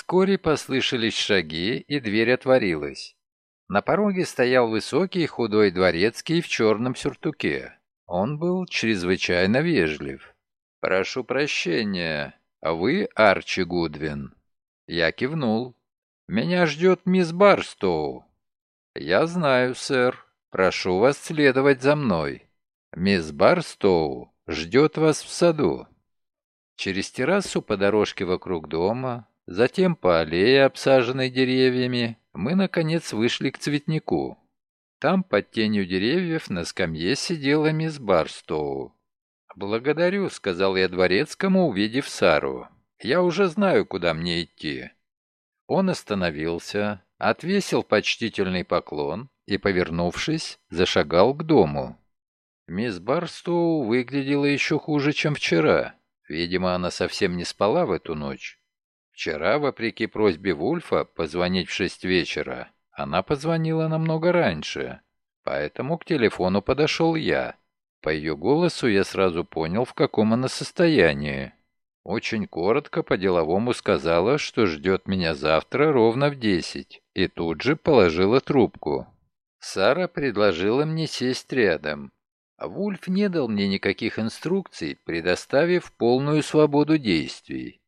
Вскоре послышались шаги, и дверь отворилась. На пороге стоял высокий худой дворецкий в черном сюртуке. Он был чрезвычайно вежлив. «Прошу прощения, вы Арчи Гудвин?» Я кивнул. «Меня ждет мисс Барстоу». «Я знаю, сэр. Прошу вас следовать за мной. Мисс Барстоу ждет вас в саду». Через террасу по дорожке вокруг дома, затем по аллее, обсаженной деревьями, мы, наконец, вышли к цветнику. Там, под тенью деревьев, на скамье сидела мисс Барстоу. «Благодарю», — сказал я дворецкому, увидев Сару. «Я уже знаю, куда мне идти». Он остановился, отвесил почтительный поклон и, повернувшись, зашагал к дому. Мисс Барстоу выглядела еще хуже, чем вчера. Видимо, она совсем не спала в эту ночь. Вчера, вопреки просьбе Вульфа позвонить в шесть вечера, она позвонила намного раньше, поэтому к телефону подошел я. По ее голосу я сразу понял, в каком она состоянии. Очень коротко по-деловому сказала, что ждет меня завтра ровно в десять, и тут же положила трубку. Сара предложила мне сесть рядом. Вульф не дал мне никаких инструкций, предоставив полную свободу действий.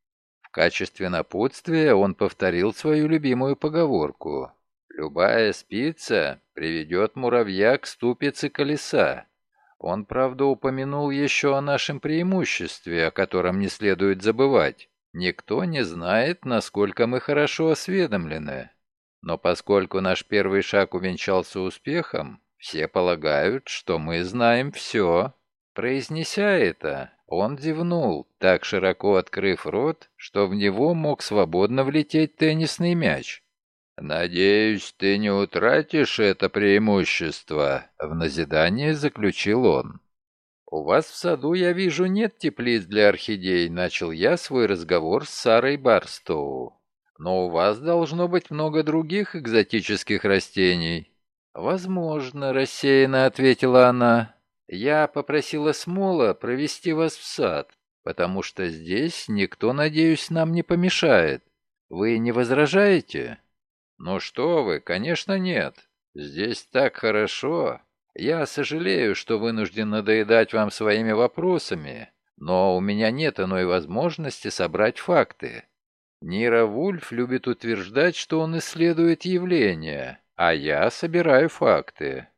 Качестве напутствия он повторил свою любимую поговорку «Любая спица приведет муравья к ступице колеса». Он, правда, упомянул еще о нашем преимуществе, о котором не следует забывать. Никто не знает, насколько мы хорошо осведомлены. Но поскольку наш первый шаг увенчался успехом, все полагают, что мы знаем все. Произнеся это, он зевнул, так широко открыв рот, что в него мог свободно влететь теннисный мяч. «Надеюсь, ты не утратишь это преимущество», — в назидание заключил он. «У вас в саду, я вижу, нет теплиц для орхидей», — начал я свой разговор с Сарой Барстоу. «Но у вас должно быть много других экзотических растений». «Возможно», — рассеянно ответила она. «Я попросила Смола провести вас в сад, потому что здесь никто, надеюсь, нам не помешает. Вы не возражаете?» «Ну что вы, конечно, нет. Здесь так хорошо. Я сожалею, что вынужден надоедать вам своими вопросами, но у меня нет иной возможности собрать факты. Нира Вульф любит утверждать, что он исследует явления, а я собираю факты.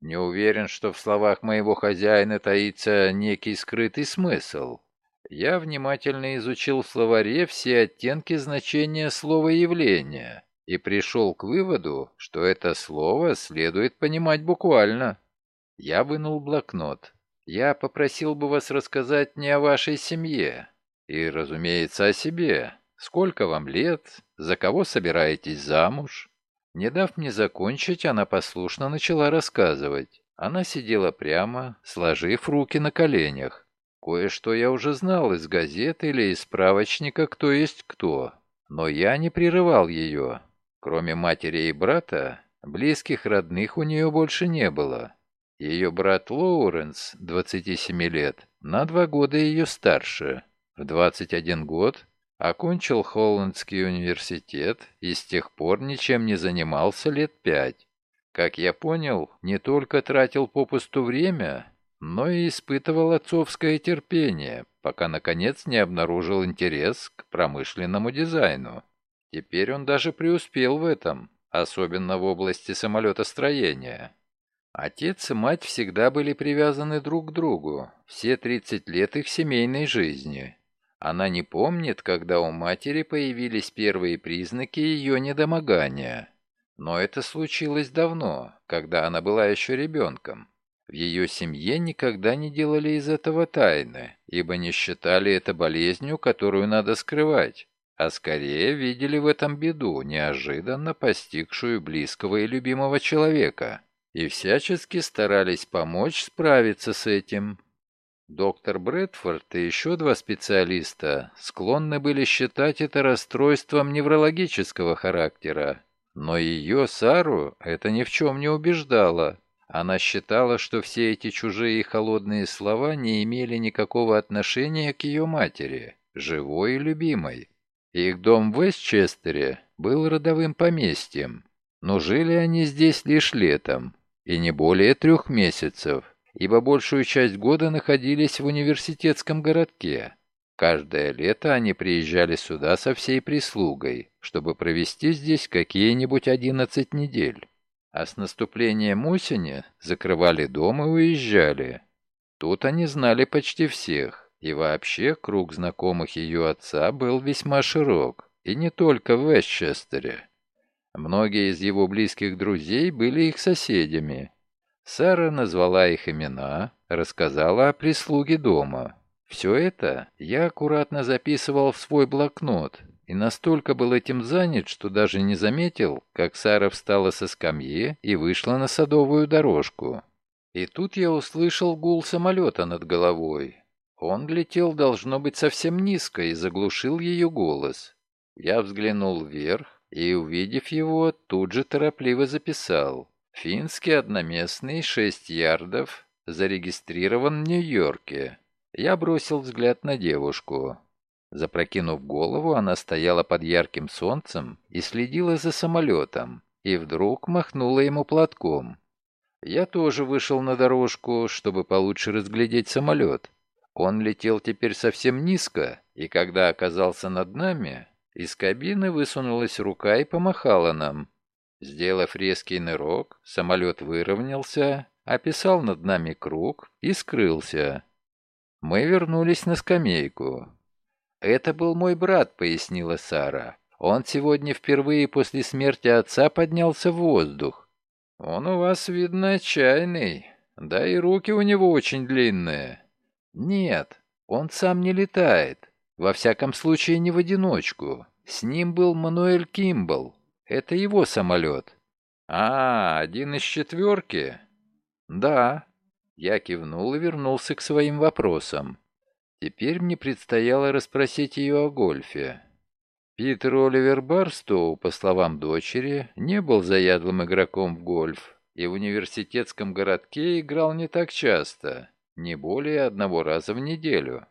Не уверен, что в словах моего хозяина таится некий скрытый смысл. Я внимательно изучил в словаре все оттенки значения слова «явление» и пришел к выводу, что это слово следует понимать буквально. Я вынул блокнот. Я попросил бы вас рассказать не о вашей семье и, разумеется, о себе. Сколько вам лет? За кого собираетесь замуж? Не дав мне закончить, она послушно начала рассказывать. Она сидела прямо, сложив руки на коленях. Кое-что я уже знал из газет или из справочника «Кто есть кто», но я не прерывал ее. Кроме матери и брата, близких родных у нее больше не было. Ее брат Лоуренс, 27 лет, на два года ее старше. В 21 год Окончил Холландский университет и с тех пор ничем не занимался лет пять. Как я понял, не только тратил попусту время, но и испытывал отцовское терпение, пока, наконец, не обнаружил интерес к промышленному дизайну. Теперь он даже преуспел в этом, особенно в области самолетостроения. Отец и мать всегда были привязаны друг к другу, все 30 лет их семейной жизни. Она не помнит, когда у матери появились первые признаки ее недомогания. Но это случилось давно, когда она была еще ребенком. В ее семье никогда не делали из этого тайны, ибо не считали это болезнью, которую надо скрывать, а скорее видели в этом беду, неожиданно постигшую близкого и любимого человека, и всячески старались помочь справиться с этим. Доктор Брэдфорд и еще два специалиста склонны были считать это расстройством неврологического характера. Но ее, Сару, это ни в чем не убеждало. Она считала, что все эти чужие и холодные слова не имели никакого отношения к ее матери, живой и любимой. Их дом в Вестчестере был родовым поместьем, но жили они здесь лишь летом, и не более трех месяцев, ибо большую часть года находились в университетском городке. Каждое лето они приезжали сюда со всей прислугой, чтобы провести здесь какие-нибудь одиннадцать недель. А с наступлением осени закрывали дом и уезжали. Тут они знали почти всех, и вообще круг знакомых ее отца был весьма широк, и не только в Вестчестере. Многие из его близких друзей были их соседями. Сара назвала их имена, рассказала о прислуге дома. Все это я аккуратно записывал в свой блокнот и настолько был этим занят, что даже не заметил, как Сара встала со скамьи и вышла на садовую дорожку. И тут я услышал гул самолета над головой. Он летел, должно быть, совсем низко и заглушил ее голос. Я взглянул вверх и, увидев его, тут же торопливо записал. Финский одноместный, 6 ярдов, зарегистрирован в Нью-Йорке. Я бросил взгляд на девушку. Запрокинув голову, она стояла под ярким солнцем и следила за самолетом, и вдруг махнула ему платком. Я тоже вышел на дорожку, чтобы получше разглядеть самолет. Он летел теперь совсем низко, и когда оказался над нами, из кабины высунулась рука и помахала нам. Сделав резкий нырок, самолет выровнялся, описал над нами круг и скрылся. Мы вернулись на скамейку. «Это был мой брат», — пояснила Сара. «Он сегодня впервые после смерти отца поднялся в воздух. «Он у вас, видно, отчаянный. Да и руки у него очень длинные». «Нет, он сам не летает. Во всяком случае, не в одиночку. С ним был Мануэль Кимбл. Это его самолет». «А, один из четверки?» «Да». Я кивнул и вернулся к своим вопросам. Теперь мне предстояло расспросить ее о гольфе. Питер Оливер Барстоу, по словам дочери, не был заядлым игроком в гольф и в университетском городке играл не так часто, не более одного раза в неделю.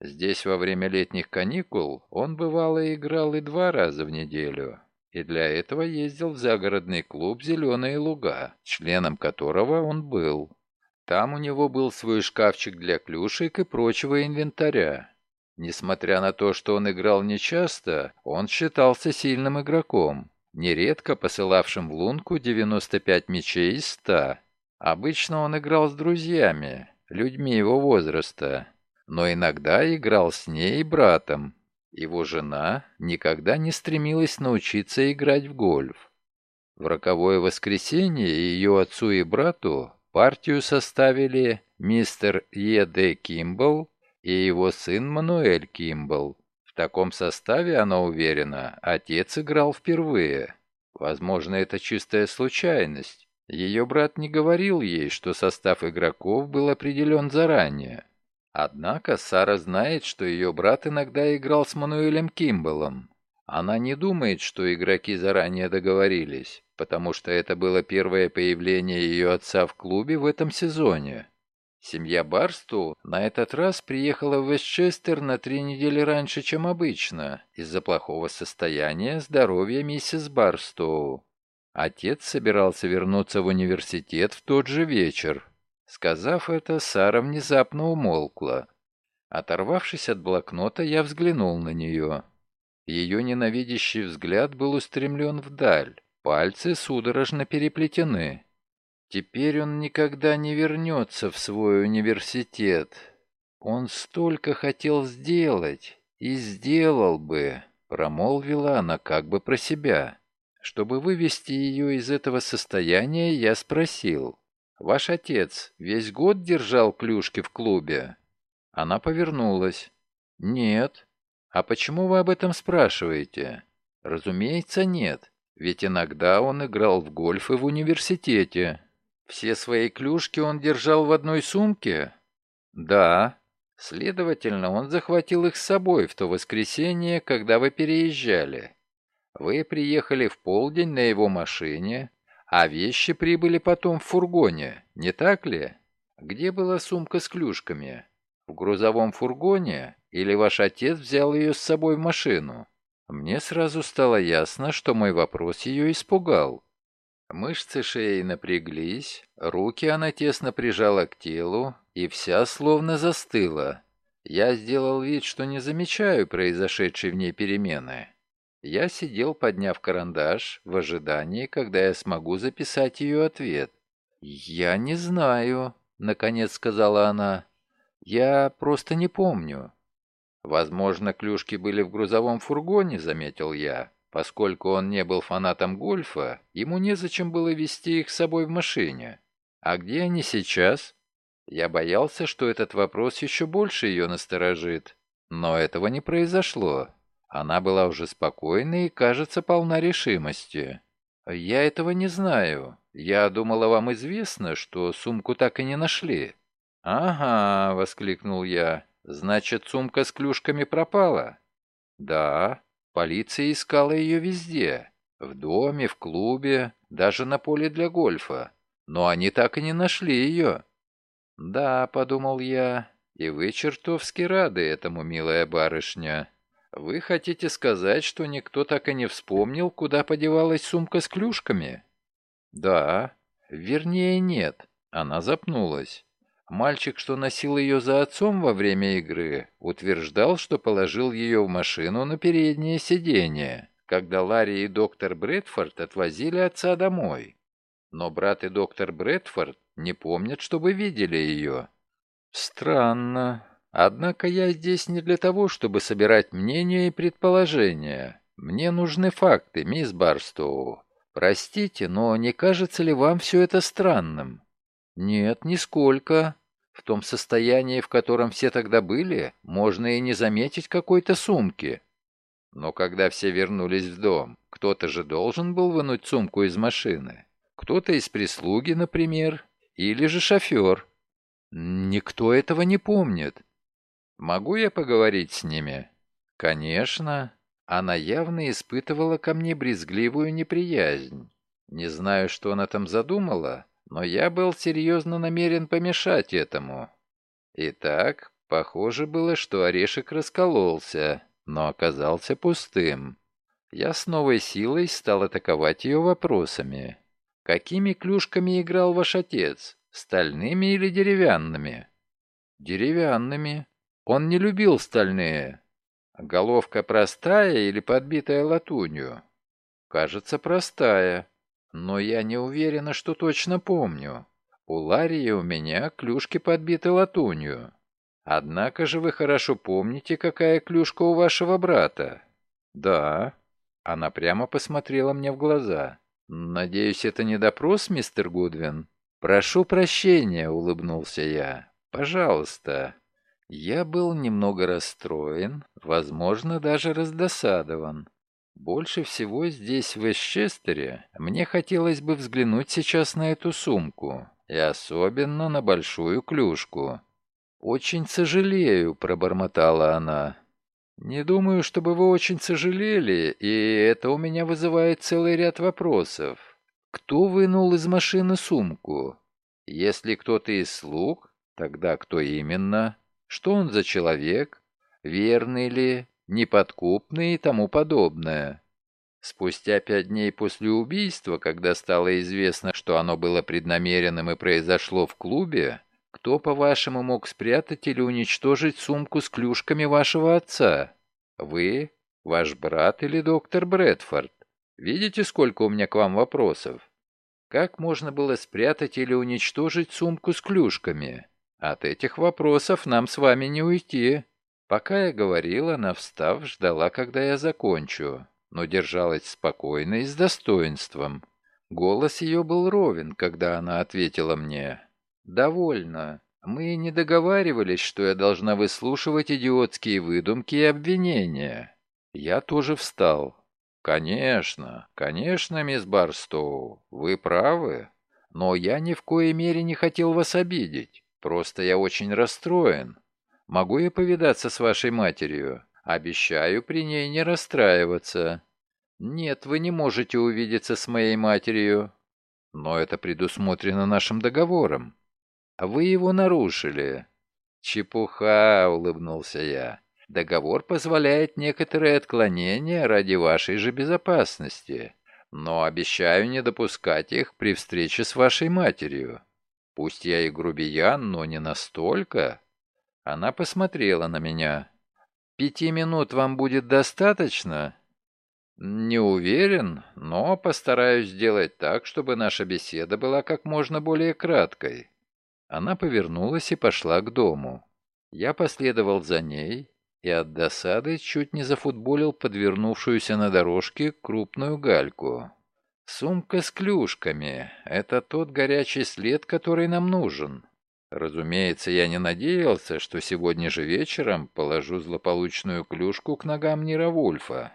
Здесь во время летних каникул он бывало играл и два раза в неделю, и для этого ездил в загородный клуб «Зеленые луга», членом которого он был. Там у него был свой шкафчик для клюшек и прочего инвентаря. Несмотря на то, что он играл нечасто, он считался сильным игроком, нередко посылавшим в лунку 95 мячей из 100. Обычно он играл с друзьями, людьми его возраста, но иногда играл с ней и братом. Его жена никогда не стремилась научиться играть в гольф. В роковое воскресенье ее отцу и брату партию составили мистер Е. Д. Кимбл и его сын Мануэль Кимбл. В таком составе, она уверена, отец играл впервые. Возможно, это чистая случайность. Ее брат не говорил ей, что состав игроков был определен заранее. Однако Сара знает, что ее брат иногда играл с Мануэлем Кимбалом. Она не думает, что игроки заранее договорились, потому что это было первое появление ее отца в клубе в этом сезоне. Семья Барсту на этот раз приехала в Вестчестер на три недели раньше, чем обычно, из-за плохого состояния здоровья миссис Барстоу. Отец собирался вернуться в университет в тот же вечер. Сказав это, Сара внезапно умолкла. Оторвавшись от блокнота, я взглянул на нее. Ее ненавидящий взгляд был устремлен вдаль, пальцы судорожно переплетены. Теперь он никогда не вернется в свой университет. Он столько хотел сделать и сделал бы, промолвила она как бы про себя. Чтобы вывести ее из этого состояния, я спросил. «Ваш отец весь год держал клюшки в клубе?» Она повернулась. «Нет». «А почему вы об этом спрашиваете?» «Разумеется, нет. Ведь иногда он играл в гольф и в университете. Все свои клюшки он держал в одной сумке? Да. Следовательно, он захватил их с собой в то воскресенье, когда вы переезжали. Вы приехали в полдень на его машине, а вещи прибыли потом в фургоне, не так ли? Где была сумка с клюшками? В грузовом фургоне? Или ваш отец взял ее с собой в машину? Мне сразу стало ясно, что мой вопрос ее испугал. Мышцы шеи напряглись, руки она тесно прижала к телу и вся словно застыла. Я сделал вид, что не замечаю произошедшей в ней перемены. Я сидел, подняв карандаш, в ожидании, когда я смогу записать ее ответ. «Я не знаю», — наконец сказала она. «Я просто не помню». «Возможно, клюшки были в грузовом фургоне», — заметил я. Поскольку он не был фанатом гольфа, ему незачем было вести их с собой в машине. А где они сейчас? Я боялся, что этот вопрос еще больше ее насторожит. Но этого не произошло. Она была уже спокойна и, кажется, полна решимости. «Я этого не знаю. Я думала, вам известно, что сумку так и не нашли». «Ага», — воскликнул я. «Значит, сумка с клюшками пропала?» «Да. Полиция искала ее везде. В доме, в клубе, даже на поле для гольфа. Но они так и не нашли ее». «Да», — подумал я, — «и вы чертовски рады этому, милая барышня». «Вы хотите сказать, что никто так и не вспомнил, куда подевалась сумка с клюшками?» «Да. Вернее, нет». Она запнулась. Мальчик, что носил ее за отцом во время игры, утверждал, что положил ее в машину на переднее сиденье, когда Ларри и доктор Брэдфорд отвозили отца домой. Но брат и доктор Брэдфорд не помнят, чтобы видели ее. Странно. Однако я здесь не для того, чтобы собирать мнения и предположения. Мне нужны факты, мисс Барстоу. Простите, но не кажется ли вам все это странным? Нет, нисколько. В том состоянии, в котором все тогда были, можно и не заметить какой-то сумки. Но когда все вернулись в дом, кто-то же должен был вынуть сумку из машины. Кто-то из прислуги, например, или же шофер. Никто этого не помнит. Могу я поговорить с ними? Конечно. Она явно испытывала ко мне брезгливую неприязнь. Не знаю, что она там задумала, но я был серьезно намерен помешать этому. Итак, похоже было, что орешек раскололся, но оказался пустым. Я с новой силой стал атаковать ее вопросами. «Какими клюшками играл ваш отец? Стальными или деревянными?» «Деревянными», он не любил стальные. Головка простая или подбитая латунью? Кажется, простая. Но я не уверена, что точно помню. У Ларии у меня клюшки подбиты латунью. Однако же вы хорошо помните, какая клюшка у вашего брата. Да. Она прямо посмотрела мне в глаза. Надеюсь, это не допрос, мистер Гудвин? Прошу прощения, улыбнулся я. Пожалуйста. Я был немного расстроен, возможно, даже раздосадован. Больше всего здесь, в Эсчестере, мне хотелось бы взглянуть сейчас на эту сумку, и особенно на большую клюшку. «Очень сожалею», — пробормотала она. «Не думаю, чтобы вы очень сожалели, и это у меня вызывает целый ряд вопросов. Кто вынул из машины сумку? Если кто-то из слуг, тогда кто именно?» Что он за человек? Верный ли? Неподкупный и тому подобное. Спустя пять дней после убийства, когда стало известно, что оно было преднамеренным и произошло в клубе, кто, по-вашему, мог спрятать или уничтожить сумку с клюшками вашего отца? Вы, ваш брат или доктор Брэдфорд? Видите, сколько у меня к вам вопросов? Как можно было спрятать или уничтожить сумку с клюшками? От этих вопросов нам с вами не уйти. Пока я говорила, она, встав, ждала, когда я закончу, но держалась спокойно и с достоинством. Голос ее был ровен, когда она ответила мне. «Довольно. Мы не договаривались, что я должна выслушивать идиотские выдумки и обвинения». Я тоже встал. «Конечно, конечно, мисс Барстоу, вы правы, но я ни в коей мере не хотел вас обидеть. Просто я очень расстроен. Могу я повидаться с вашей матерью? Обещаю при ней не расстраиваться. Нет, вы не можете увидеться с моей матерью. Но это предусмотрено нашим договором. Вы его нарушили. Чепуха, улыбнулся я. Договор позволяет некоторые отклонения ради вашей же безопасности, но обещаю не допускать их при встрече с вашей матерью. Пусть я и грубиян, но не настолько. Она посмотрела на меня. Пяти минут вам будет достаточно? Не уверен, но постараюсь сделать так, чтобы наша беседа была как можно более краткой. Она повернулась и пошла к дому. Я последовал за ней и от досады чуть не зафутболил подвернувшуюся на дорожке крупную гальку. Сумка с клюшками — это тот горячий след, который нам нужен. Разумеется, я не надеялся, что сегодня же вечером положу злополучную клюшку к ногам Нировульфа.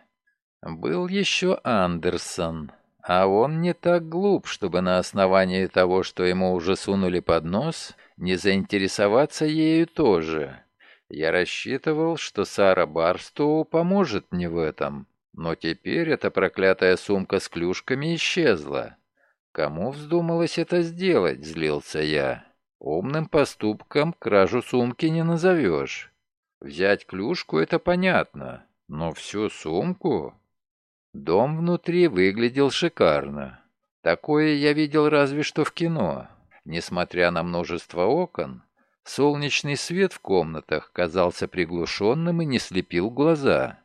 Был еще Андерсон, а он не так глуп, чтобы на основании того, что ему уже сунули под нос, не заинтересоваться ею тоже. Я рассчитывал, что Сара Барстоу поможет мне в этом, но теперь эта проклятая сумка с клюшками исчезла. Кому вздумалось это сделать, злился я. Умным поступком кражу сумки не назовешь. Взять клюшку — это понятно, но всю сумку... Дом внутри выглядел шикарно. Такое я видел разве что в кино. Несмотря на множество окон, Солнечный свет в комнатах казался приглушенным и не слепил глаза.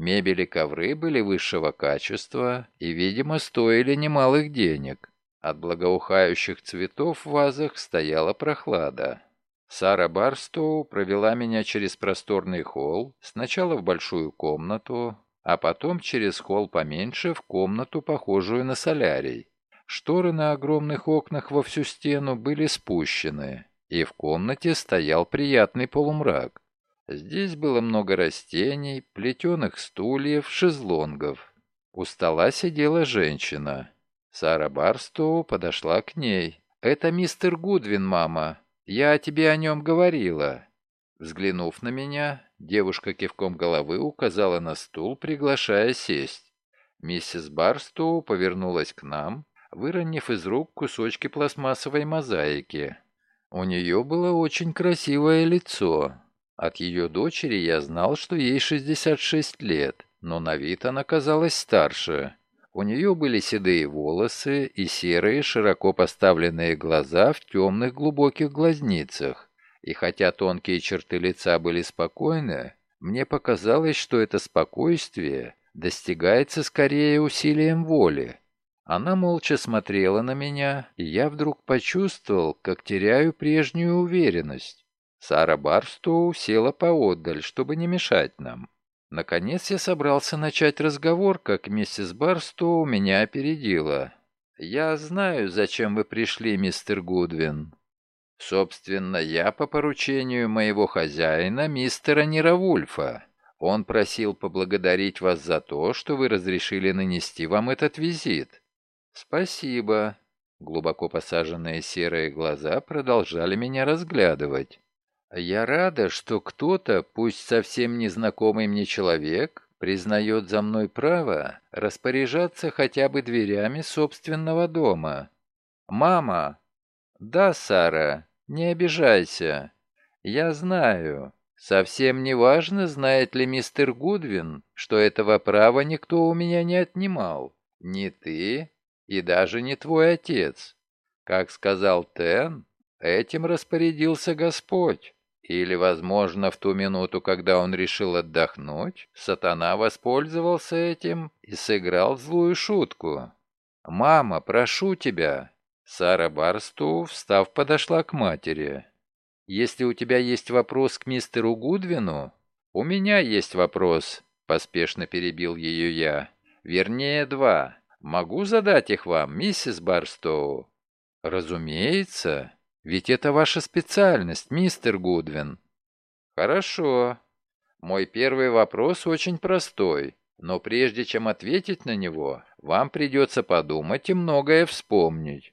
Мебель и ковры были высшего качества и, видимо, стоили немалых денег. От благоухающих цветов в вазах стояла прохлада. Сара Барстоу провела меня через просторный холл, сначала в большую комнату, а потом через холл поменьше в комнату, похожую на солярий. Шторы на огромных окнах во всю стену были спущены, и в комнате стоял приятный полумрак. Здесь было много растений, плетеных стульев, шезлонгов. У стола сидела женщина. Сара Барстоу подошла к ней. «Это мистер Гудвин, мама. Я о тебе о нем говорила». Взглянув на меня, девушка кивком головы указала на стул, приглашая сесть. Миссис Барстоу повернулась к нам, выронив из рук кусочки пластмассовой мозаики. У нее было очень красивое лицо. От ее дочери я знал, что ей 66 лет, но на вид она казалась старше. У нее были седые волосы и серые, широко поставленные глаза в темных глубоких глазницах. И хотя тонкие черты лица были спокойны, мне показалось, что это спокойствие достигается скорее усилием воли. Она молча смотрела на меня, и я вдруг почувствовал, как теряю прежнюю уверенность. Сара Барстоу села поотдаль, чтобы не мешать нам. Наконец я собрался начать разговор, как миссис Барстоу меня опередила. «Я знаю, зачем вы пришли, мистер Гудвин. Собственно, я по поручению моего хозяина, мистера Неравульфа. Он просил поблагодарить вас за то, что вы разрешили нанести вам этот визит. «Спасибо». Глубоко посаженные серые глаза продолжали меня разглядывать. «Я рада, что кто-то, пусть совсем незнакомый мне человек, признает за мной право распоряжаться хотя бы дверями собственного дома. Мама!» «Да, Сара, не обижайся. Я знаю. Совсем не важно, знает ли мистер Гудвин, что этого права никто у меня не отнимал. Ни ты, и даже не твой отец. Как сказал Тен, этим распорядился Господь. Или, возможно, в ту минуту, когда он решил отдохнуть, сатана воспользовался этим и сыграл злую шутку. «Мама, прошу тебя!» Сара Барсту, встав, подошла к матери. «Если у тебя есть вопрос к мистеру Гудвину...» «У меня есть вопрос», — поспешно перебил ее я. «Вернее, два. Могу задать их вам, миссис Барстоу?» «Разумеется. Ведь это ваша специальность, мистер Гудвин». «Хорошо. Мой первый вопрос очень простой, но прежде чем ответить на него, вам придется подумать и многое вспомнить.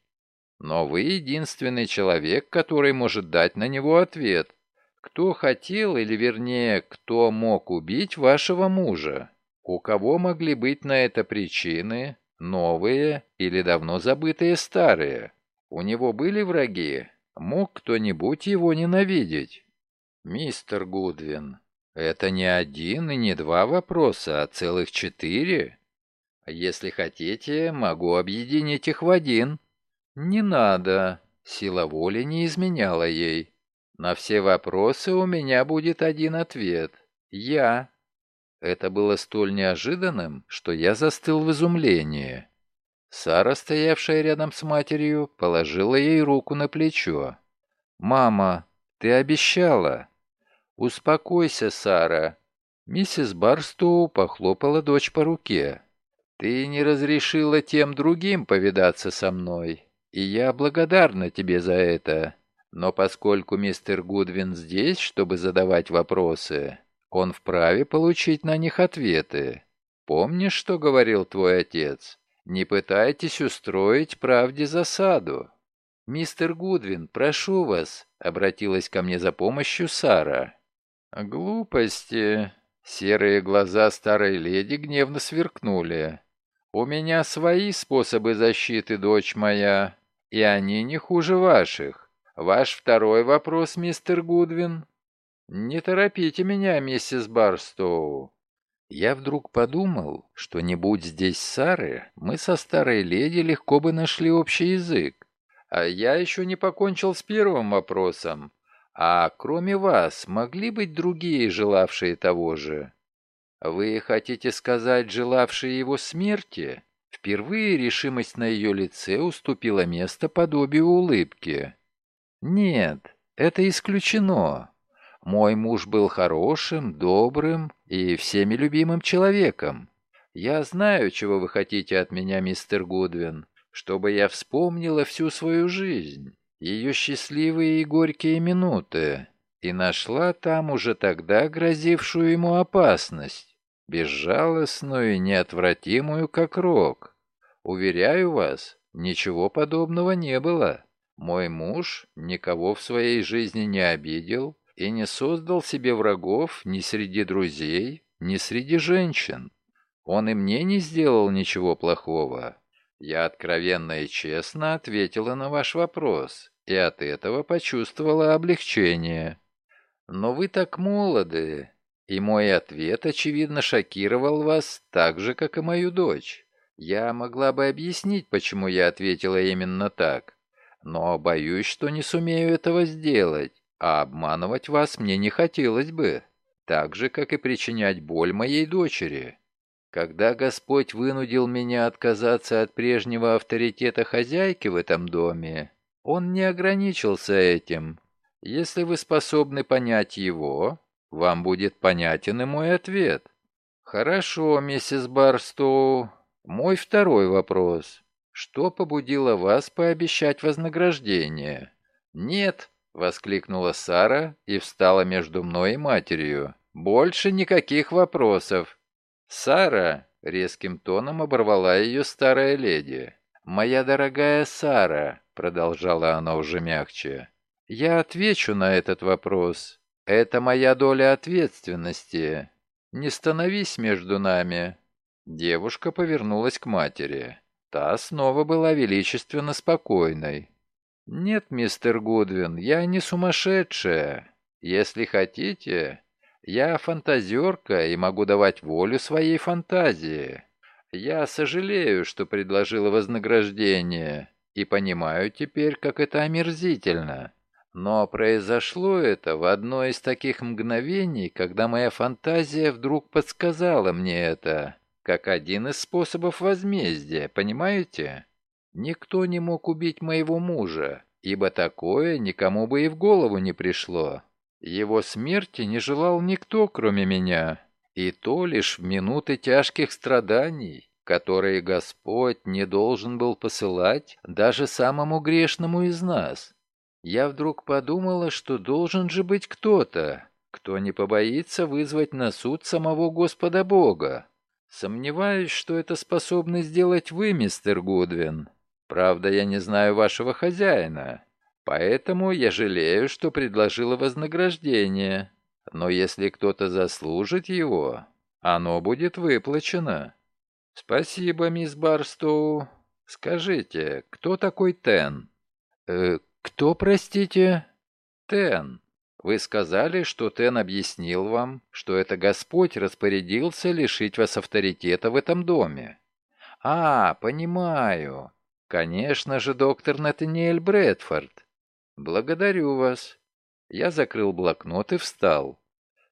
Но вы единственный человек, который может дать на него ответ. Кто хотел, или вернее, кто мог убить вашего мужа? У кого могли быть на это причины, Новые или давно забытые старые? У него были враги? Мог кто-нибудь его ненавидеть? Мистер Гудвин, Это не один и не два вопроса, а целых четыре. Если хотите, могу объединить их в один. Не надо. Сила воли не изменяла ей. На все вопросы у меня будет один ответ. Я. Это было столь неожиданным, что я застыл в изумлении. Сара, стоявшая рядом с матерью, положила ей руку на плечо. «Мама, ты обещала!» «Успокойся, Сара!» Миссис Барстоу похлопала дочь по руке. «Ты не разрешила тем другим повидаться со мной, и я благодарна тебе за это. Но поскольку мистер Гудвин здесь, чтобы задавать вопросы, он вправе получить на них ответы. Помнишь, что говорил твой отец? Не пытайтесь устроить правде засаду. «Мистер Гудвин, прошу вас», — обратилась ко мне за помощью Сара. «Глупости!» Серые глаза старой леди гневно сверкнули. «У меня свои способы защиты, дочь моя, и они не хуже ваших. Ваш второй вопрос, мистер Гудвин?» «Не торопите меня, миссис Барстоу». Я вдруг подумал, что не будь здесь Сары, мы со старой леди легко бы нашли общий язык. А я еще не покончил с первым вопросом. А кроме вас, могли быть другие, желавшие того же? Вы хотите сказать, желавшие его смерти? Впервые решимость на ее лице уступила место подобию улыбки. Нет, это исключено. Мой муж был хорошим, добрым и всеми любимым человеком. Я знаю, чего вы хотите от меня, мистер Гудвин, чтобы я вспомнила всю свою жизнь ее счастливые и горькие минуты, и нашла там уже тогда грозившую ему опасность, безжалостную и неотвратимую, как рок. Уверяю вас, ничего подобного не было. Мой муж никого в своей жизни не обидел и не создал себе врагов ни среди друзей, ни среди женщин. Он и мне не сделал ничего плохого. Я откровенно и честно ответила на ваш вопрос, и от этого почувствовала облегчение. Но вы так молоды, и мой ответ, очевидно, шокировал вас так же, как и мою дочь. Я могла бы объяснить, почему я ответила именно так, но боюсь, что не сумею этого сделать, а обманывать вас мне не хотелось бы, так же, как и причинять боль моей дочери. Когда Господь вынудил меня отказаться от прежнего авторитета хозяйки в этом доме, Он не ограничился этим. Если вы способны понять его, вам будет понятен и мой ответ. Хорошо, миссис Барстоу. Мой второй вопрос. Что побудило вас пообещать вознаграждение? Нет, воскликнула Сара и встала между мной и матерью. Больше никаких вопросов. «Сара!» — резким тоном оборвала ее старая леди. «Моя дорогая Сара!» — продолжала она уже мягче. «Я отвечу на этот вопрос. Это моя доля ответственности. Не становись между нами». Девушка повернулась к матери. Та снова была величественно спокойной. «Нет, мистер Гудвин, я не сумасшедшая. Если хотите, я фантазерка и могу давать волю своей фантазии. Я сожалею, что предложила вознаграждение, и понимаю теперь, как это омерзительно. Но произошло это в одно из таких мгновений, когда моя фантазия вдруг подсказала мне это, как один из способов возмездия, понимаете? Никто не мог убить моего мужа, ибо такое никому бы и в голову не пришло. Его смерти не желал никто, кроме меня, и то лишь в минуты тяжких страданий, которые Господь не должен был посылать даже самому грешному из нас. Я вдруг подумала, что должен же быть кто-то, кто не побоится вызвать на суд самого Господа Бога. Сомневаюсь, что это способны сделать вы, мистер Гудвин. Правда, я не знаю вашего хозяина. Поэтому я жалею, что предложила вознаграждение. Но если кто-то заслужит его, оно будет выплачено. Спасибо, мисс Барстоу. Скажите, кто такой Тен? Э, кто, простите? Тен. Вы сказали, что Тен объяснил вам, что это Господь распорядился лишить вас авторитета в этом доме. А, понимаю. Конечно же, доктор Натаниэль Брэдфорд. Благодарю вас. Я закрыл блокнот и встал.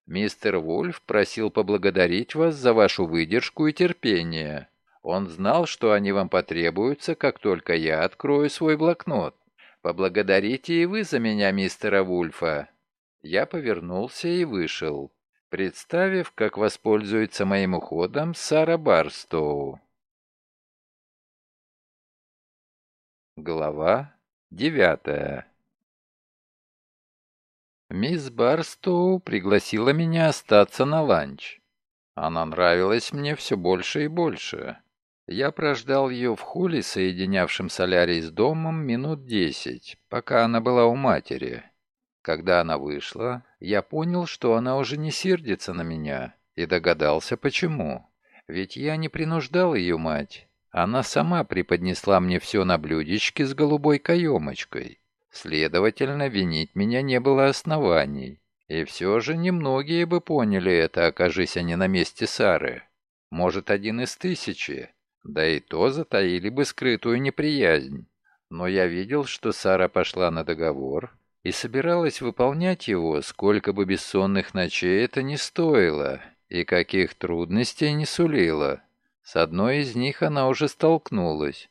Мистер Вульф просил поблагодарить вас за вашу выдержку и терпение. Он знал, что они вам потребуются, как только я открою свой блокнот. Поблагодарите и вы за меня, мистера Вульфа. Я повернулся и вышел, представив, как воспользуется моим уходом Сара Барстоу. Глава девятая Мисс Барстоу пригласила меня остаться на ланч. Она нравилась мне все больше и больше. Я прождал ее в холле, соединявшем солярий с домом, минут десять, пока она была у матери. Когда она вышла, я понял, что она уже не сердится на меня, и догадался, почему. Ведь я не принуждал ее мать. Она сама преподнесла мне все на блюдечке с голубой каемочкой. Следовательно, винить меня не было оснований. И все же немногие бы поняли это, окажись они на месте Сары. Может, один из тысячи. Да и то затаили бы скрытую неприязнь. Но я видел, что Сара пошла на договор, и собиралась выполнять его, сколько бы бессонных ночей это не стоило, и каких трудностей не сулило. С одной из них она уже столкнулась.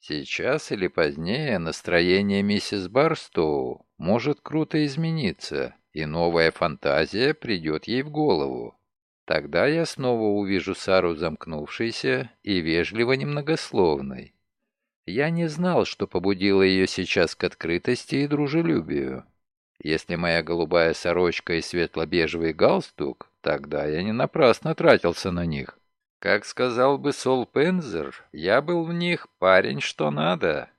Сейчас или позднее настроение миссис Барстоу может круто измениться, и новая фантазия придет ей в голову. Тогда я снова увижу Сару замкнувшейся и вежливо немногословной. Я не знал, что побудило ее сейчас к открытости и дружелюбию. Если моя голубая сорочка и светло-бежевый галстук, тогда я не напрасно тратился на них. Как сказал бы Сол Пензер, я был в них парень что надо.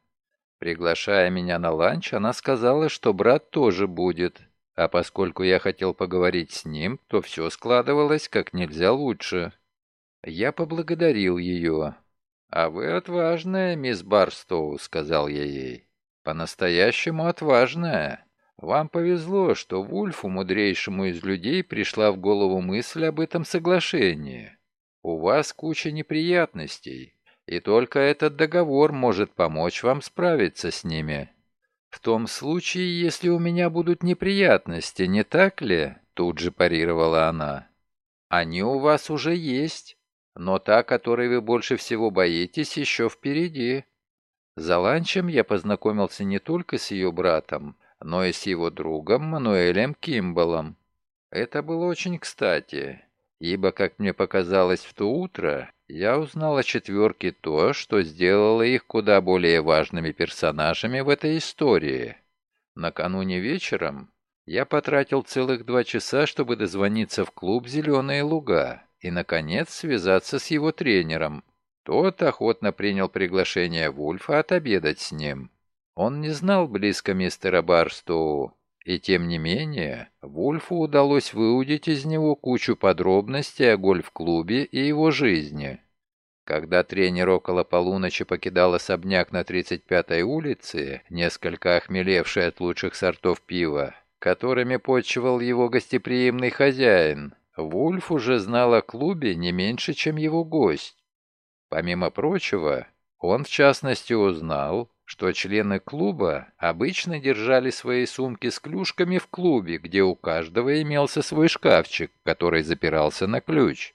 Приглашая меня на ланч, она сказала, что брат тоже будет, а поскольку я хотел поговорить с ним, то все складывалось как нельзя лучше. Я поблагодарил ее, «А вы отважная, мисс Барстоу», — сказал я ей. «По-настоящему отважная. Вам повезло, что Вульфу, мудрейшему из людей, пришла в голову мысль об этом соглашении. У вас куча неприятностей, и только этот договор может помочь вам справиться с ними. В том случае, если у меня будут неприятности, не так ли?» Тут же парировала она. «Они у вас уже есть. Но та, которой вы больше всего боитесь, еще впереди. За ланчем я познакомился не только с ее братом, но и с его другом Мануэлем Кимбалом. Это было очень кстати, ибо, как мне показалось в то утро, я узнал о четверке то, что сделало их куда более важными персонажами в этой истории. Накануне вечером я потратил целых два часа, чтобы дозвониться в клуб «Зеленые луга» и, наконец, связаться с его тренером. Тот охотно принял приглашение Вульфа отобедать с ним. Он не знал близко мистера Барстоу, и тем не менее, Вульфу удалось выудить из него кучу подробностей о гольф-клубе и его жизни. Когда тренер около полуночи покидал особняк на 35-й улице, несколько охмелевший от лучших сортов пива, которыми почивал его гостеприимный хозяин, Вульф уже знал о клубе не меньше, чем его гость. Помимо прочего, он в частности узнал, что члены клуба обычно держали свои сумки с клюшками в клубе, где у каждого имелся свой шкафчик, который запирался на ключ.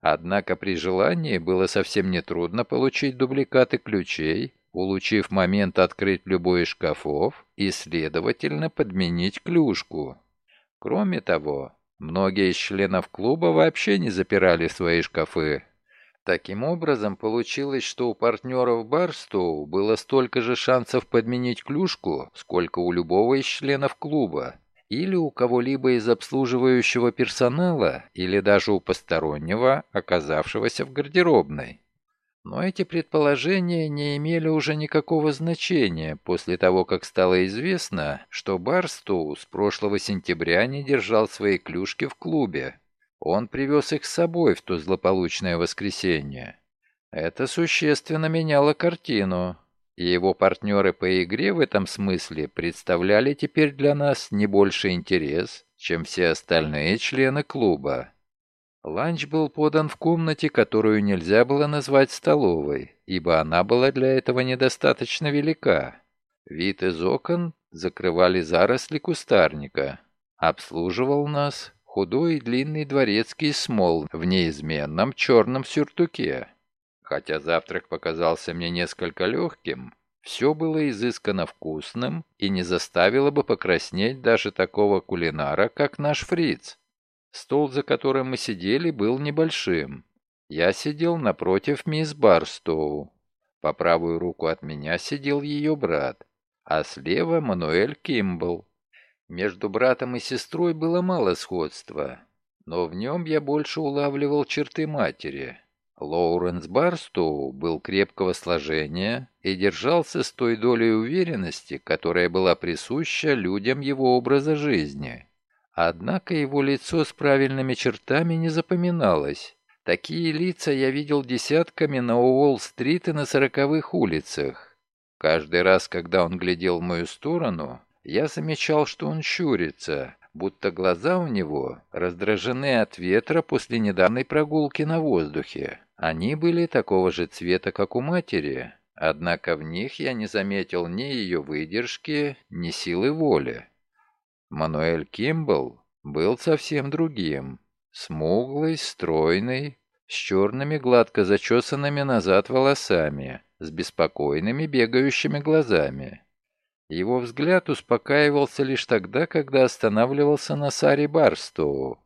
Однако при желании было совсем нетрудно получить дубликаты ключей, улучив момент открыть любой из шкафов и, следовательно, подменить клюшку. Кроме того, Многие из членов клуба вообще не запирали свои шкафы. Таким образом, получилось, что у партнеров Барстоу было столько же шансов подменить клюшку, сколько у любого из членов клуба, или у кого-либо из обслуживающего персонала, или даже у постороннего, оказавшегося в гардеробной. Но эти предположения не имели уже никакого значения после того, как стало известно, что Барстоу с прошлого сентября не держал свои клюшки в клубе. Он привез их с собой в то злополучное воскресенье. Это существенно меняло картину. и его партнеры по игре в этом смысле представляли теперь для нас не больше интерес, чем все остальные члены клуба. Ланч был подан в комнате, которую нельзя было назвать столовой, ибо она была для этого недостаточно велика. Вид из окон закрывали заросли кустарника. Обслуживал нас худой и длинный дворецкий смол в неизменном черном сюртуке. Хотя завтрак показался мне несколько легким, все было изысканно вкусным и не заставило бы покраснеть даже такого кулинара, как наш фриц. Стол, за которым мы сидели, был небольшим. Я сидел напротив мисс Барстоу. По правую руку от меня сидел ее брат, а слева Мануэль Кимбл. Между братом и сестрой было мало сходства, но в нем я больше улавливал черты матери. Лоуренс Барстоу был крепкого сложения и держался с той долей уверенности, которая была присуща людям его образа жизни. Однако его лицо с правильными чертами не запоминалось. Такие лица я видел десятками на Уолл-стрит и на сороковых улицах. Каждый раз, когда он глядел в мою сторону, я замечал, что он щурится, будто глаза у него раздражены от ветра после недавней прогулки на воздухе. Они были такого же цвета, как у матери, однако в них я не заметил ни ее выдержки, ни силы воли. Мануэль Кимбл был совсем другим. Смуглый, стройный, с черными гладко зачесанными назад волосами, с беспокойными бегающими глазами. Его взгляд успокаивался лишь тогда, когда останавливался на Саре Барстоу.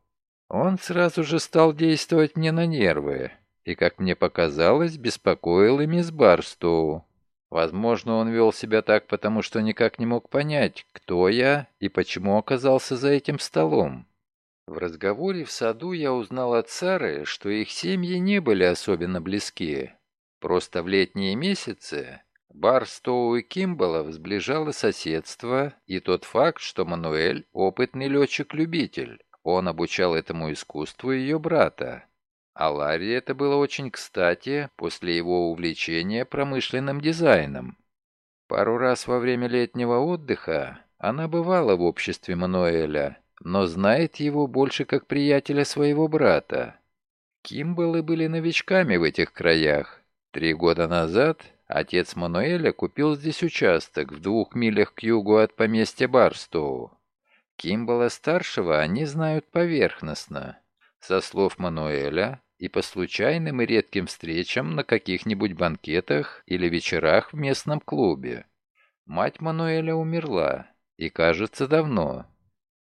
Он сразу же стал действовать мне на нервы, и, как мне показалось, беспокоил и мисс Барстоу. Возможно, он вел себя так, потому что никак не мог понять, кто я и почему оказался за этим столом. В разговоре в саду я узнал от Сары, что их семьи не были особенно близки. Просто в летние месяцы Барстоу и Кимбалов сближало соседство и тот факт, что Мануэль – опытный летчик-любитель. Он обучал этому искусству ее брата. А Ларри это было очень кстати после его увлечения промышленным дизайном. Пару раз во время летнего отдыха она бывала в обществе Мануэля, но знает его больше как приятеля своего брата. Кимбалы были новичками в этих краях. Три года назад отец Мануэля купил здесь участок в двух милях к югу от поместья Барстоу. Кимбала-старшего они знают поверхностно. Со слов Мануэля и по случайным и редким встречам на каких-нибудь банкетах или вечерах в местном клубе. Мать Мануэля умерла, и, кажется, давно.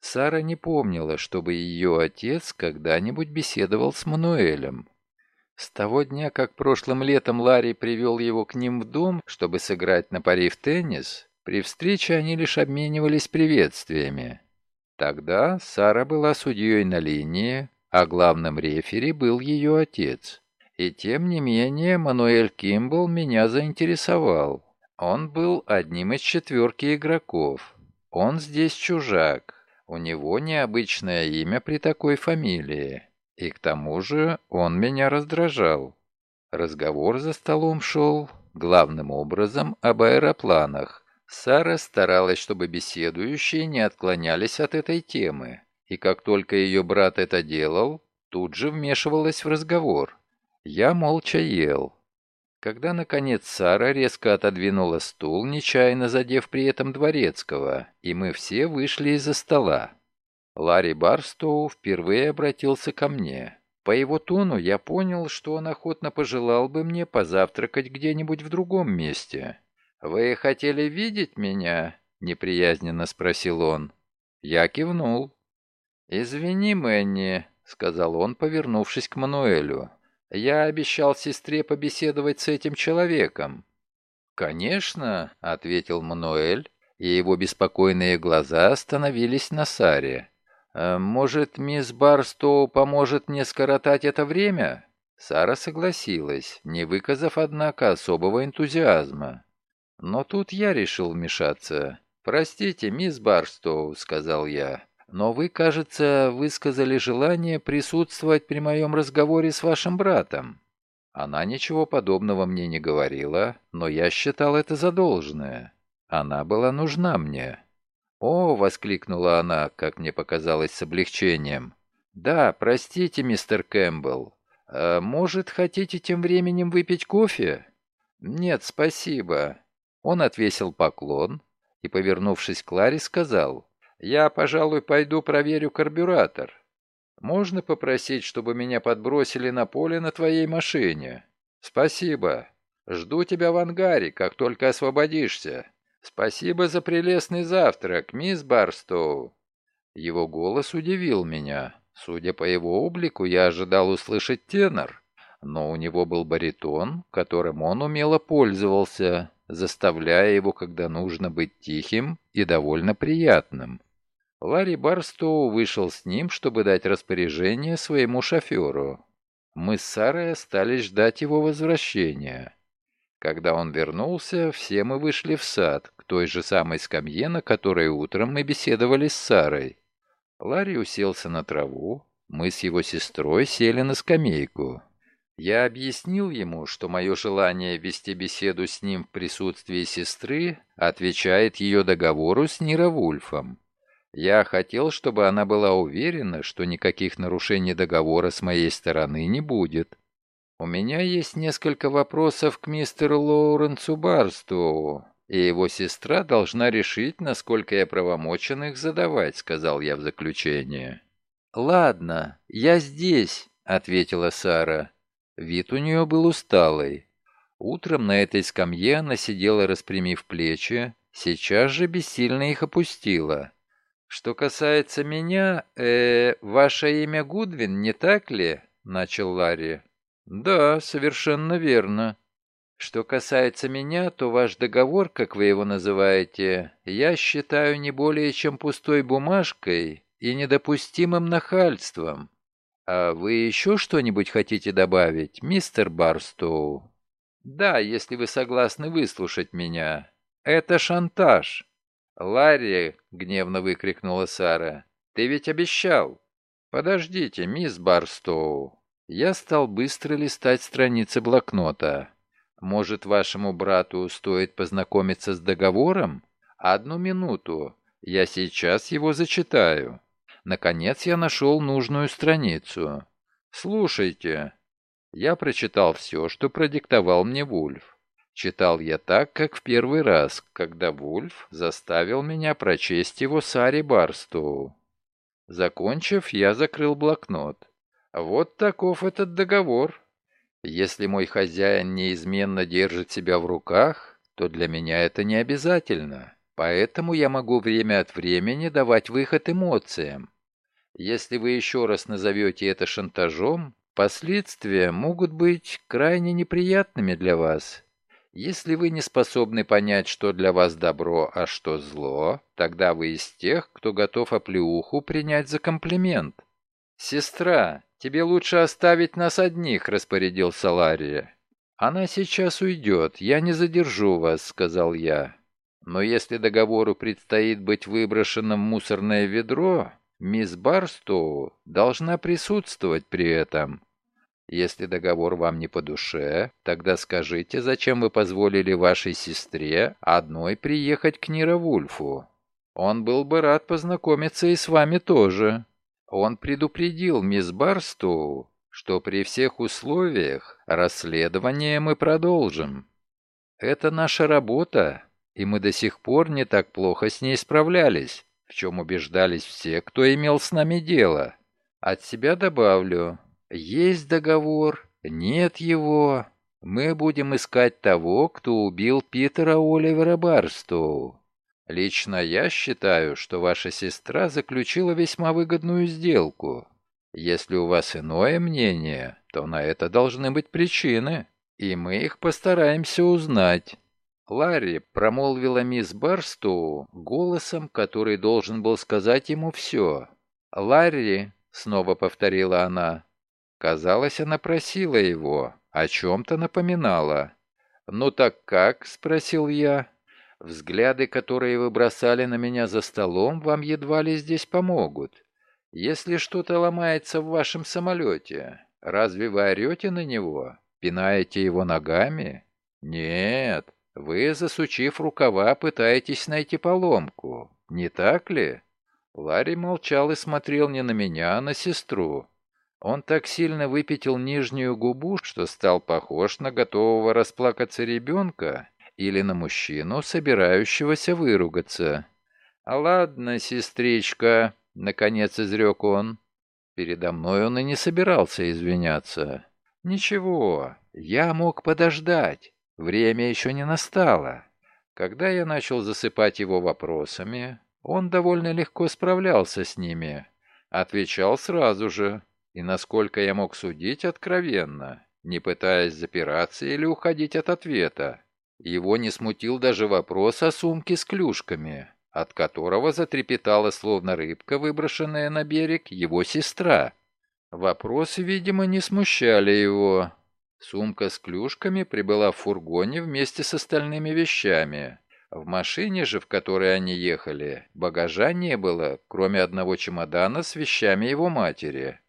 Сара не помнила, чтобы ее отец когда-нибудь беседовал с Мануэлем. С того дня, как прошлым летом Ларри привел его к ним в дом, чтобы сыграть на пари в теннис, при встрече они лишь обменивались приветствиями. Тогда Сара была судьей на линии, а главным рефери был ее отец. И тем не менее Мануэль Кимбл меня заинтересовал. Он был одним из четверки игроков. Он здесь чужак. У него необычное имя при такой фамилии. И к тому же он меня раздражал. Разговор за столом шел главным образом об аэропланах. Сара старалась, чтобы беседующие не отклонялись от этой темы и как только ее брат это делал, тут же вмешивалась в разговор. Я молча ел. Когда, наконец, Сара резко отодвинула стул, нечаянно задев при этом дворецкого, и мы все вышли из-за стола. Ларри Барстоу впервые обратился ко мне. По его тону я понял, что он охотно пожелал бы мне позавтракать где-нибудь в другом месте. «Вы хотели видеть меня?» — неприязненно спросил он. Я кивнул. «Извини, Мэнни», — сказал он, повернувшись к Мануэлю. «Я обещал сестре побеседовать с этим человеком». «Конечно», — ответил Мануэль, и его беспокойные глаза остановились на Саре. «Э, «Может, мисс Барстоу поможет мне скоротать это время?» Сара согласилась, не выказав, однако, особого энтузиазма. Но тут я решил вмешаться. «Простите, мисс Барстоу», — сказал я, но вы, кажется, высказали желание присутствовать при моем разговоре с вашим братом». Она ничего подобного мне не говорила, но я считал это задолженное. Она была нужна мне. «О!» — воскликнула она, как мне показалось, с облегчением. «Да, простите, мистер Кэмпбелл. А может, хотите тем временем выпить кофе?» «Нет, спасибо». Он отвесил поклон и, повернувшись к Ларе, сказал, «Я, пожалуй, пойду проверю карбюратор. Можно попросить, чтобы меня подбросили на поле на твоей машине?» «Спасибо. Жду тебя в ангаре, как только освободишься. Спасибо за прелестный завтрак, мисс Барстоу». Его голос удивил меня. Судя по его облику, я ожидал услышать тенор, но у него был баритон, которым он умело пользовался, заставляя его, когда нужно быть тихим и довольно приятным. Ларри Барстоу вышел с ним, чтобы дать распоряжение своему шоферу. Мы с Сарой остались ждать его возвращения. Когда он вернулся, все мы вышли в сад, той же самой скамье, на которой утром мы беседовали с Сарой. Ларри уселся на траву, мы с его сестрой сели на скамейку. Я объяснил ему, что мое желание вести беседу с ним в присутствии сестры отвечает ее договору с Нира Вульфом. Я хотел, чтобы она была уверена, что никаких нарушений договора с моей стороны не будет. У меня есть несколько вопросов к мистеру Лоуренсу Барстоу, и его сестра должна решить, насколько я правомочен их задавать», — сказал я в заключение. «Ладно, я здесь», — ответила Сара. Вид у нее был усталый. Утром на этой скамье она сидела, распрямив плечи, сейчас же бессильно их опустила. «Что касается меня, э, ваше имя Гудвин, не так ли?» — начал Ларри. «Да, совершенно верно. Что касается меня, то ваш договор, как вы его называете, я считаю не более чем пустой бумажкой и недопустимым нахальством. А вы еще что-нибудь хотите добавить, мистер Барстоу? Да, если вы согласны выслушать меня. Это шантаж. Ларри, гневно выкрикнула Сара, ты ведь обещал. Подождите, мисс Барстоу. Я стал быстро листать страницы блокнота. Может, вашему брату стоит познакомиться с договором? Одну минуту. Я сейчас его зачитаю. Наконец я нашел нужную страницу. Слушайте. Я прочитал все, что продиктовал мне Вульф. Читал я так, как в первый раз, когда Вульф заставил меня прочесть его Саре Барстоу. Закончив, я закрыл блокнот. Вот таков этот договор. Если мой хозяин неизменно держит себя в руках, то для меня это не обязательно. Поэтому я могу время от времени давать выход эмоциям. Если вы еще раз назовете это шантажом, последствия могут быть крайне неприятными для вас. Если вы не способны понять, что для вас добро, а что зло, тогда вы из тех, кто готов оплеуху принять за комплимент. «Сестра, тебе лучше оставить нас одних», — распорядился Ларри. «Она сейчас уйдет, я не задержу вас», — сказал я. «Но если договору предстоит быть выброшенным в мусорное ведро, мисс Барстоу должна присутствовать при этом. Если договор вам не по душе, тогда скажите, зачем вы позволили вашей сестре одной приехать к Нира Вульфу. Он был бы рад познакомиться и с вами тоже». Он предупредил мисс Барстоу, что при всех условиях расследование мы продолжим. Это наша работа, и мы до сих пор не так плохо с ней справлялись, в чем убеждались все, кто имел с нами дело. От себя добавлю, есть договор, нет его. Мы будем искать того, кто убил Питера Оливера Барстоу. Лично я считаю, что ваша сестра заключила весьма выгодную сделку. Если у вас иное мнение, то на это должны быть причины, и мы их постараемся узнать». Ларри промолвила мисс Барстоу голосом, который должен был сказать ему все. «Ларри», — снова повторила она. Казалось, она просила его, о чем-то напоминала. «Ну так как?» — спросил я. Взгляды, которые вы бросали на меня за столом, вам едва ли здесь помогут. Если что-то ломается в вашем самолете, разве вы орете на него? Пинаете его ногами? Нет, вы, засучив рукава, пытаетесь найти поломку, не так ли? Ларри молчал и смотрел не на меня, а на сестру. Он так сильно выпятил нижнюю губу, что стал похож на готового расплакаться ребенка или на мужчину, собирающегося выругаться. «А ладно, сестричка», — наконец изрек он. Передо мной он и не собирался извиняться. «Ничего, я мог подождать. Время еще не настало». Когда я начал засыпать его вопросами, он довольно легко справлялся с ними. Отвечал сразу же, и, насколько я мог судить, откровенно, не пытаясь запираться или уходить от ответа. Его не смутил даже вопрос о сумке с клюшками, от которого затрепетала, словно рыбка, выброшенная на берег, его сестра. Вопросы, видимо, не смущали его. Сумка с клюшками прибыла в фургоне вместе с остальными вещами. В машине же, в которой они ехали, багажа не было, кроме одного чемодана с вещами его матери.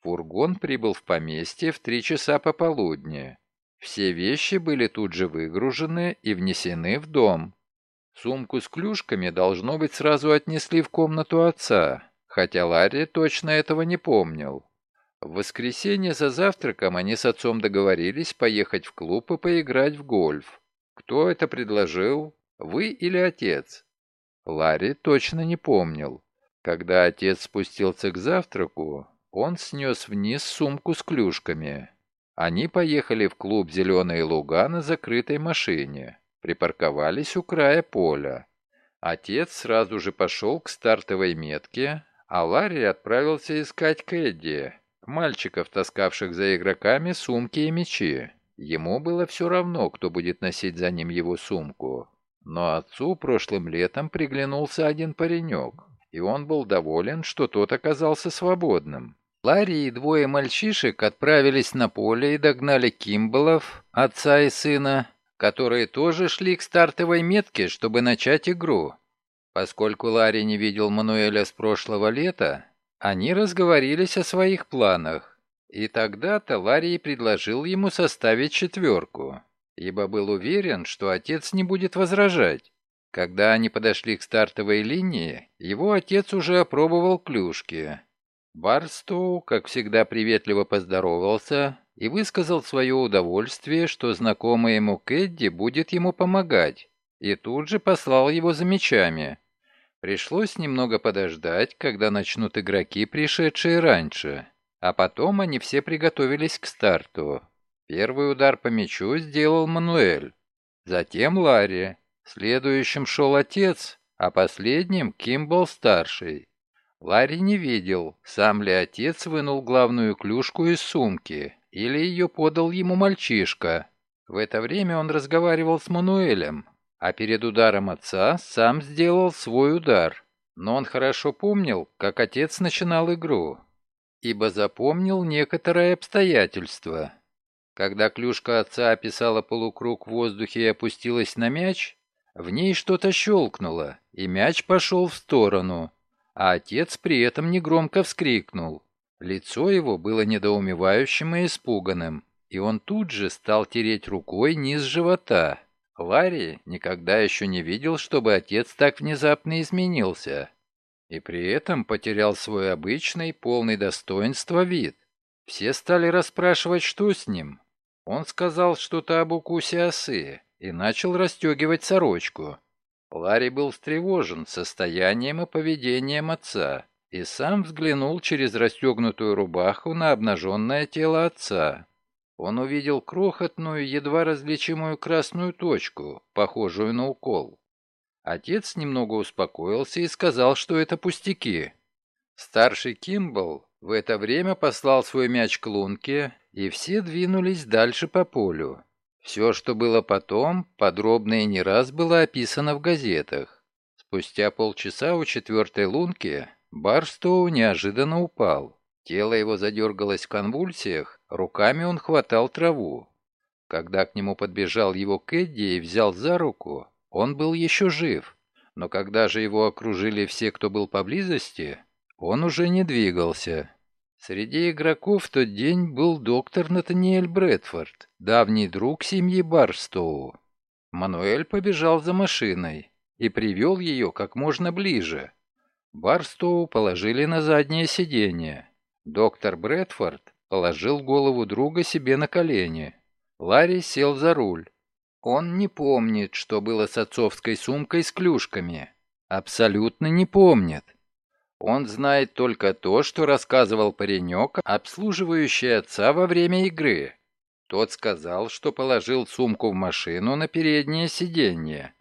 Фургон прибыл в поместье в три часа пополудни. Все вещи были тут же выгружены и внесены в дом. Сумку с клюшками, должно быть, сразу отнесли в комнату отца, хотя Ларри точно этого не помнил. В воскресенье за завтраком они с отцом договорились поехать в клуб и поиграть в гольф. Кто это предложил? Вы или отец? Ларри точно не помнил. Когда отец спустился к завтраку, он снес вниз сумку с клюшками. Они поехали в клуб «Зеленые луга» на закрытой машине. Припарковались у края поля. Отец сразу же пошел к стартовой метке, а Ларри отправился искать Кэдди, мальчиков, таскавших за игроками сумки и мечи. Ему было все равно, кто будет носить за ним его сумку. Но отцу прошлым летом приглянулся один паренек, и он был доволен, что тот оказался свободным. Ларри и двое мальчишек отправились на поле и догнали Кимбалов, отца и сына, которые тоже шли к стартовой метке, чтобы начать игру. Поскольку Ларри не видел Мануэля с прошлого лета, они разговорились о своих планах. И тогда-то Ларри предложил ему составить четверку, ибо был уверен, что отец не будет возражать. Когда они подошли к стартовой линии, его отец уже опробовал клюшки, Барстоу, как всегда, приветливо поздоровался и высказал свое удовольствие, что знакомый ему Кэдди будет ему помогать, и тут же послал его за мечами. Пришлось немного подождать, когда начнут игроки, пришедшие раньше, а потом они все приготовились к старту. Первый удар по мячу сделал Мануэль, затем Ларри, следующим шел отец, а последним Кимбл-старший. Ларри не видел, сам ли отец вынул главную клюшку из сумки, или ее подал ему мальчишка. В это время он разговаривал с Мануэлем, а перед ударом отца сам сделал свой удар. Но он хорошо помнил, как отец начинал игру, ибо запомнил некоторые обстоятельства. Когда клюшка отца описала полукруг в воздухе и опустилась на мяч, в ней что-то щелкнуло, и мяч пошел в сторону – а отец при этом негромко вскрикнул. Лицо его было недоумевающим и испуганным, и он тут же стал тереть рукой низ живота. Ларри никогда еще не видел, чтобы отец так внезапно изменился, и при этом потерял свой обычный, полный достоинства вид. Все стали расспрашивать, что с ним. Он сказал что-то об укусе осы и начал расстегивать сорочку. Ларри был встревожен состоянием и поведением отца и сам взглянул через расстегнутую рубаху на обнаженное тело отца. Он увидел крохотную, едва различимую красную точку, похожую на укол. Отец немного успокоился и сказал, что это пустяки. Старший Кимбл в это время послал свой мяч к лунке, и все двинулись дальше по полю. Все, что было потом, подробно и не раз было описано в газетах. Спустя полчаса у четвертой лунки Барстоу неожиданно упал. Тело его задергалось в конвульсиях, руками он хватал траву. Когда к нему подбежал его Кэдди и взял за руку, он был еще жив. Но когда же его окружили все, кто был поблизости, он уже не двигался. Среди игроков в тот день был доктор Натаниэль Брэдфорд, давний друг семьи Барстоу. Мануэль побежал за машиной и привел ее как можно ближе. Барстоу положили на заднее сиденье. Доктор Брэдфорд положил голову друга себе на колени. Ларри сел за руль. Он не помнит, что было с отцовской сумкой с клюшками. Абсолютно не помнит. Он знает только то, что рассказывал паренек, обслуживающий отца во время игры. Тот сказал, что положил сумку в машину на переднее сиденье.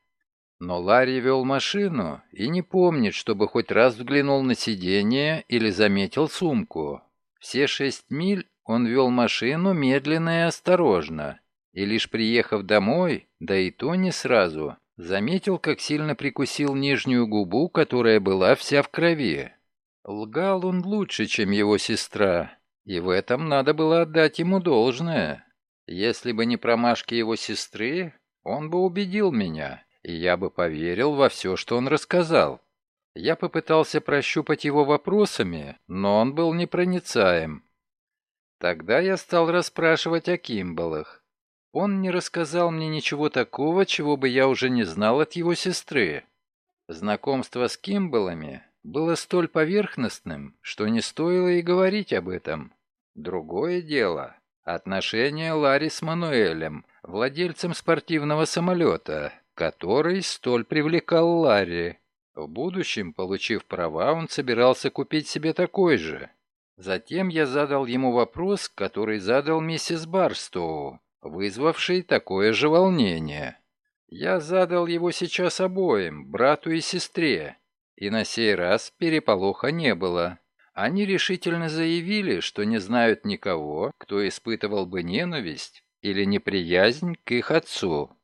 Но Ларри вел машину и не помнит, чтобы хоть раз взглянул на сиденье или заметил сумку. Все шесть миль он вел машину медленно и осторожно. И лишь приехав домой, да и то не сразу, Заметил, как сильно прикусил нижнюю губу, которая была вся в крови. Лгал он лучше, чем его сестра, и в этом надо было отдать ему должное. Если бы не промашки его сестры, он бы убедил меня, и я бы поверил во все, что он рассказал. Я попытался прощупать его вопросами, но он был непроницаем. Тогда я стал расспрашивать о Кимбалах. Он не рассказал мне ничего такого, чего бы я уже не знал от его сестры. Знакомство с Кимбалами было столь поверхностным, что не стоило и говорить об этом. Другое дело — отношения Ларри с Мануэлем, владельцем спортивного самолета, который столь привлекал Ларри. В будущем, получив права, он собирался купить себе такой же. Затем я задал ему вопрос, который задал миссис Барстоу, вызвавший такое же волнение. Я задал его сейчас обоим, брату и сестре, и на сей раз переполоха не было. Они решительно заявили, что не знают никого, кто испытывал бы ненависть или неприязнь к их отцу.